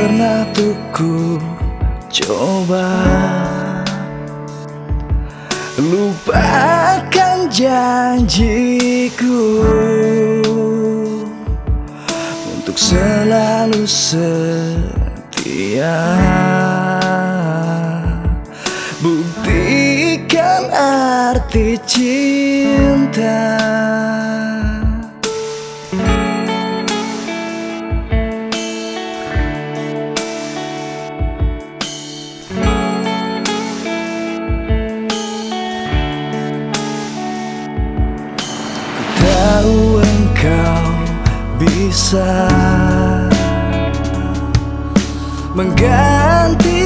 pernah tuh coba. Lupakan janjiku. Untuk selalu setia. Buktikan arti cinta. bisa mengganti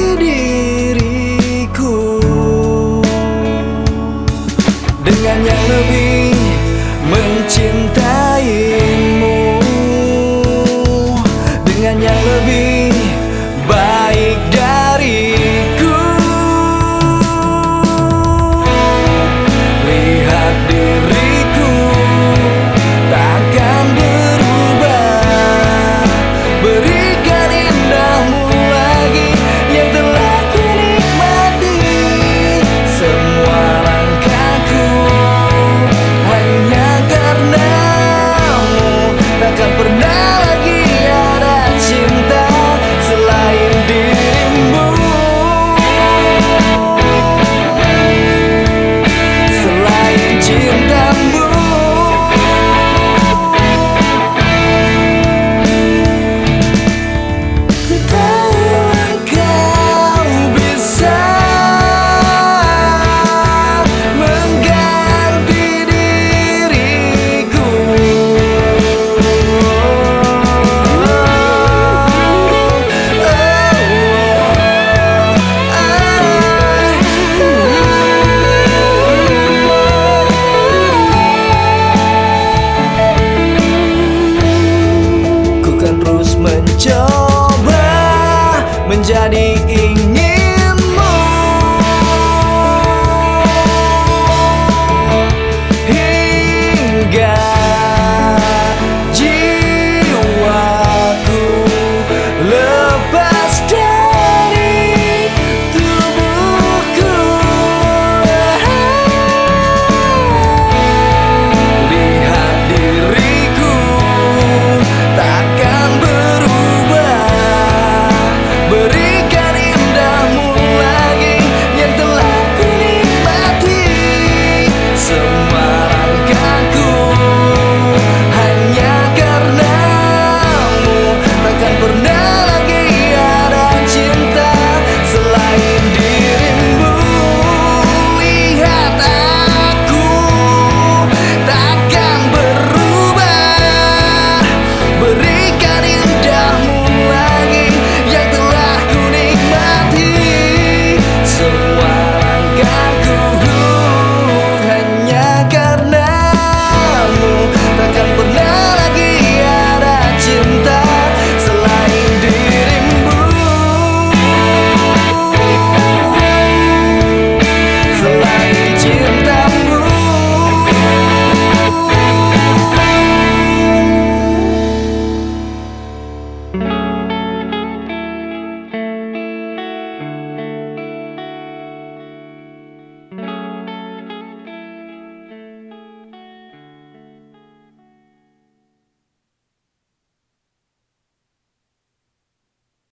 menjadi ingin